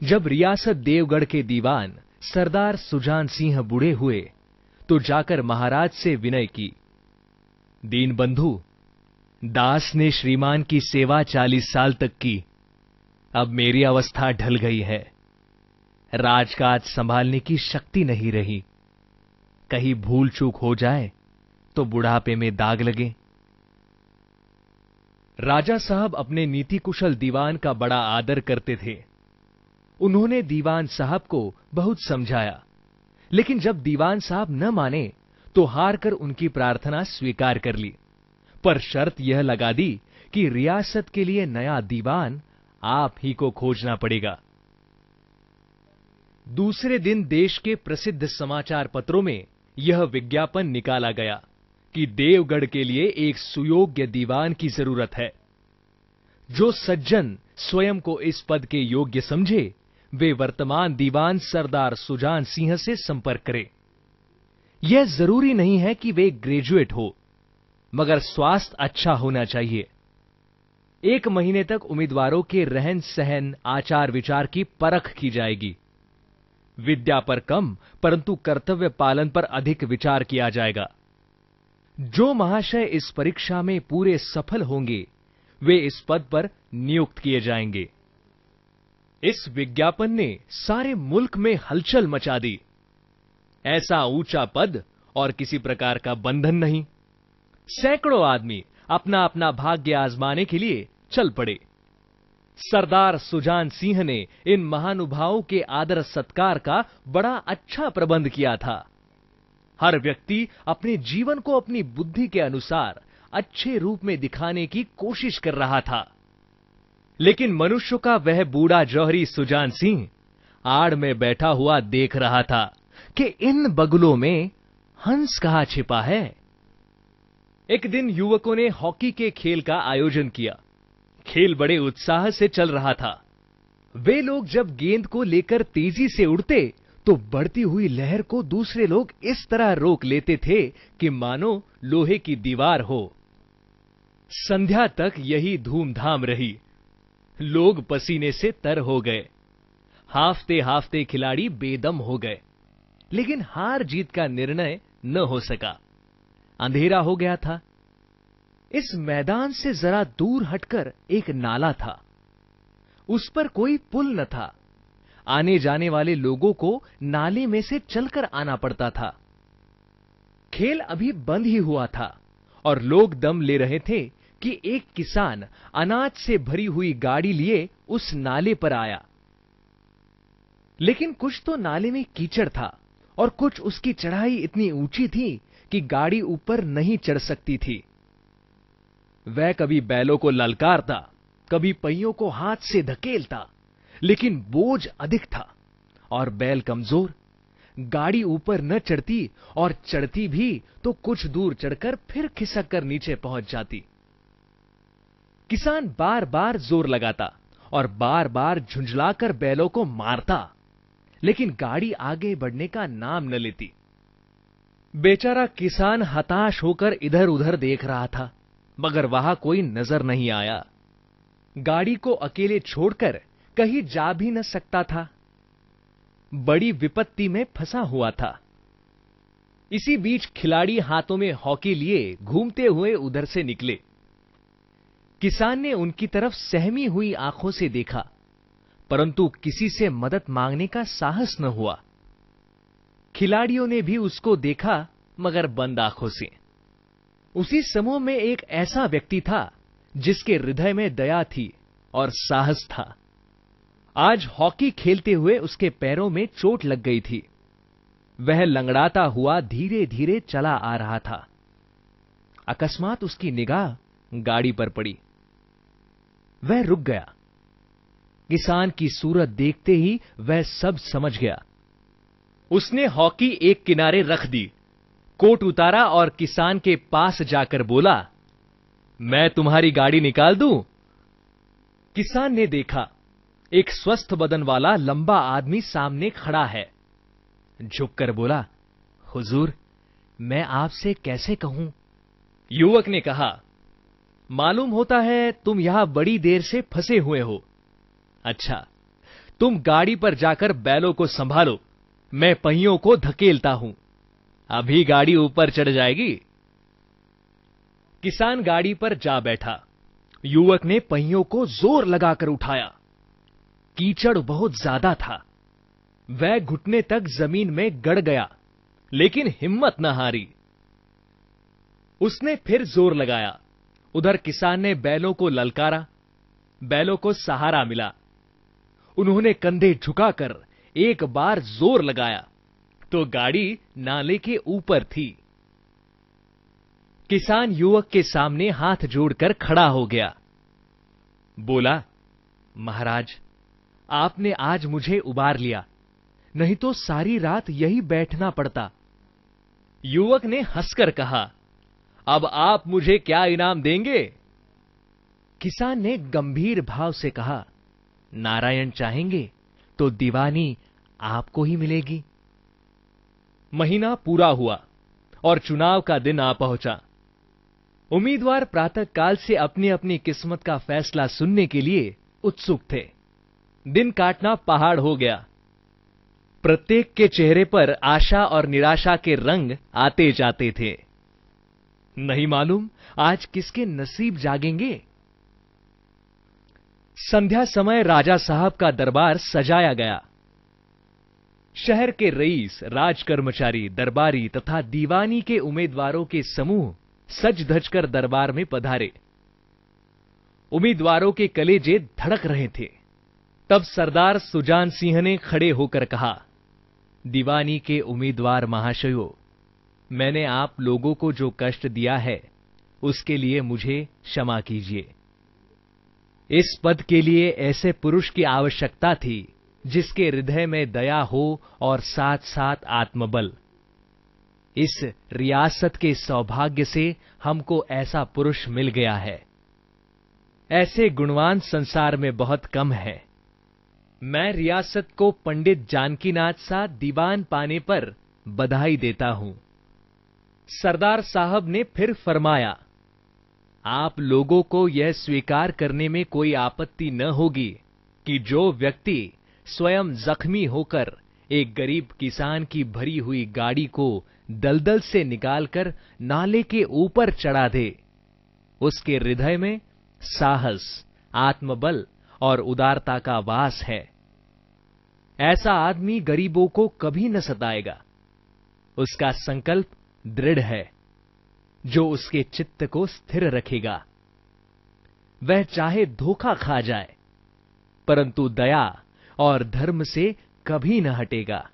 जब रियासत देवगढ़ के दीवान सरदार सुजान सिंह बूढ़े हुए तो जाकर महाराज से विनय की। दीन बंधु दास ने श्रीमान की सेवा चालीस साल तक की। अब मेरी अवस्था ढल गई है। राजकाज संभालने की शक्ति नहीं रही। कहीं भूल चूक हो जाए तो बुढ़ापे में दाग लगे। राजा साहब अपने नीति कुशल दीवान का बड़ा आदर करते थे। उन्होंने दीवान साहब को बहुत समझाया। लेकिन जब दीवान साहब न माने तो हार कर उनकी प्रार्थना स्वीकार कर ली। पर शर्त यह लगा दी कि रियासत के लिए नया दीवान आप ही को खोजना पड़ेगा। दूसरे दिन देश के प्रसिद्ध समाचार पत्रों में यह विज्ञापन निकाला गया कि देवगढ़ के लिए एक सुयोग्य दीवान की ज़रूरत है। जो सज्जन स्वयं को इस पद के योग्य समझे वे वर्तमान दीवान सरदार सुजान सिंह से संपर्क करें। यह ज़रूरी नहीं है कि वे ग्रेजुएट हो, मगर स्वास्थ्य अच्छा होना चाहिए। एक महीने तक उम्मीदवारों के रहन सहन, आचार विचार की परख की जाएगी। विद्या पर कम, परंतु कर्तव्य पालन पर अधिक विचार किया जाएगा। जो महाशय इस परीक्षा में पूरे सफल होंगे, वे इस पद पर नियुक्त किए जाएँगे। इस विज्ञापन ने सारे मुल्क में हलचल मचा दी। ऐसा ऊँचा पद और किसी प्रकार का बंधन नहीं। सैकड़ों आदमी अपना अपना भाग्य आजमाने के लिए चल पड़े। सरदार सुजान सिंह ने इन महानुभावों के आदर सत्कार का बड़ा अच्छा प्रबंध किया था। हर व्यक्ति अपने जीवन को अपनी बुद्धि के अनुसार अच्छे रूप में दिखाने की कोशिश कर रहा था। लेकिन मनुष्य का वह बूढ़ा जौहरी सुजान सिंह आड़ में बैठा हुआ देख रहा था कि इन बगुलों में हंस कहा छिपा है। एक दिन युवकों ने हॉकी के खेल का आयोजन किया। खेल बड़े उत्साह से चल रहा था। वे लोग जब गेंद को लेकर तेज़ी से उड़ते तो बढ़ती हुई लहर को दूसरे लोग इस तरह रोक लेते थे कि मानो लोहे की दीवार हो। संध्या तक यही धूमधाम रही। लोग पसीने से तर हो गए। हाफते हाफते खिलाड़ी बेदम हो गए। लेकिन हार जीत का निर्णय न हो सका। अंधेरा हो गया था। इस मैदान से जरा दूर हटकर एक नाला था। उस पर कोई पुल न था। आने जाने वाले लोगों को नाले में से चलकर आना पड़ता था। खेल अभी बंद ही हुआ था और लोग दम ले रहे थे कि एक किसान अनाज से भरी हुई गाड़ी लिए उस नाले पर आया। लेकिन कुछ तो नाले में कीचड़ था और कुछ उसकी चढ़ाई इतनी ऊँची थी कि गाड़ी ऊपर नहीं चढ़ सकती थी। वह कभी बैलों को ललकारता, कभी पहियों को हाथ से धकेलता, लेकिन बोझ अधिक था और बैल कमज़ोर। गाड़ी ऊपर न चढ़ती और चढ़ती भी तो कुछ दूर चढ़कर फिर खिसक कर नीचे पहुँच जाती। किसान बार बार ज़ोर लगाता और बार बार झुंझलाकर बैलों को मारता। लेकिन गाड़ी आगे बढ़ने का नाम न लेती। बेचारा किसान हताश होकर इधर उधर देख रहा था, मगर वहाँ कोई नज़र नहीं आया। गाड़ी को अकेले छोड़कर कहीं जा भी न सकता था। बड़ी विपत्ति में फंसा हुआ था। इसी बीच खिलाड़ी हाथों में हॉकी लिए घूमते हुए उधर से निकले। किसान ने उनकी तरफ़ सहमी हुई आँखों से देखा, परंतु किसी से मदद मांगने का साहस न हुआ। खिलाड़ियों ने भी उसको देखा, मगर बंद आँखों से। उसी समूह में एक ऐसा व्यक्ति था, जिसके हृदय में दया थी और साहस था। आज हॉकी खेलते हुए उसके पैरों में चोट लग गई थी। वह लंगड़ाता हुआ धीरे धीरे चला आ रहा था। अकस्मात उसकी निगाह गाड़ी पर पड़ी। वह रुक गया। किसान की सूरत देखते ही वह सब समझ गया। उसने हॉकी एक किनारे रख दी। कोट उतारा और किसान के पास जाकर बोला, मैं तुम्हारी गाड़ी निकाल दूँ? किसान ने देखा, एक स्वस्थ बदन वाला लंबा आदमी सामने खड़ा है। झुककर बोला, हुजूर, मैं आपसे कैसे कहूँ? युवक ने कहा मालूम होता है तुम यहाँ बड़ी देर से फंसे हुए हो। अच्छा तुम गाड़ी पर जाकर बैलों को संभालो, मैं पहियों को धकेलता हूँ। अभी गाड़ी ऊपर चढ़ जाएगी। किसान गाड़ी पर जा बैठा। युवक ने पहियों को ज़ोर लगाकर उठाया। कीचड़ बहुत ज़्यादा था। वह घुटने तक ज़मीन में गड़ गया, लेकिन हिम्मत न हारी। उसने फिर ज़ोर लगाया। उधर किसान ने बैलों को ललकारा, बैलों को सहारा मिला। उन्होंने कंधे झुकाकर एक बार ज़ोर लगाया तो गाड़ी नाले के ऊपर थी। किसान युवक के सामने हाथ जोड़कर खड़ा हो गया। बोला, महाराज, आपने आज मुझे उबार लिया, नहीं तो सारी रात यही बैठना पड़ता। युवक ने हंसकर कहा अब आप मुझे क्या इनाम देंगे? किसान ने गंभीर भाव से कहा, नारायण चाहेंगे तो दीवानी आपको ही मिलेगी। महीना पूरा हुआ और चुनाव का दिन आ पहुँचा। उम्मीदवार प्रातः काल से अपनी अपनी किस्मत का फैसला सुनने के लिए उत्सुक थे। दिन काटना पहाड़ हो गया। प्रत्येक के चेहरे पर आशा और निराशा के रंग आते जाते थे। नहीं मालूम आज किसके नसीब जागेंगे। संध्या समय राजा साहब का दरबार सजाया गया। शहर के रईस राज कर्मचारी दरबारी तथा दीवानी के उम्मीदवारों के समूह सज धज कर दरबार में पधारे। उम्मीदवारों के कलेजे धड़क रहे थे। तब सरदार सुजान सिंह ने खड़े होकर कहा, दीवानी के उम्मीदवार महाशयो मैंने आप लोगों को जो कष्ट दिया है, उसके लिए मुझे क्षमा कीजिए। इस पद के लिए ऐसे पुरुष की आवश्यकता थी, जिसके हृदय में दया हो और साथ साथ आत्मबल। इस रियासत के सौभाग्य से हमको ऐसा पुरुष मिल गया है। ऐसे गुणवान संसार में बहुत कम है। मैं रियासत को पंडित जानकीनाथ सा दीवान पाने पर बधाई देता हूँ। सरदार साहब ने फिर फरमाया, आप लोगों को यह स्वीकार करने में कोई आपत्ति न होगी कि जो व्यक्ति स्वयं जख्मी होकर एक गरीब किसान की भरी हुई गाड़ी को दलदल से निकालकर नाले के ऊपर चढ़ा दे। उसके हृदय में साहस, आत्मबल और उदारता का वास है। ऐसा आदमी गरीबों को कभी न सताएगा। उसका संकल्प दृढ़ है, जो उसके चित्त को स्थिर रखेगा। वह चाहे धोखा खा जाए, परंतु दया और धर्म से कभी न हटेगा।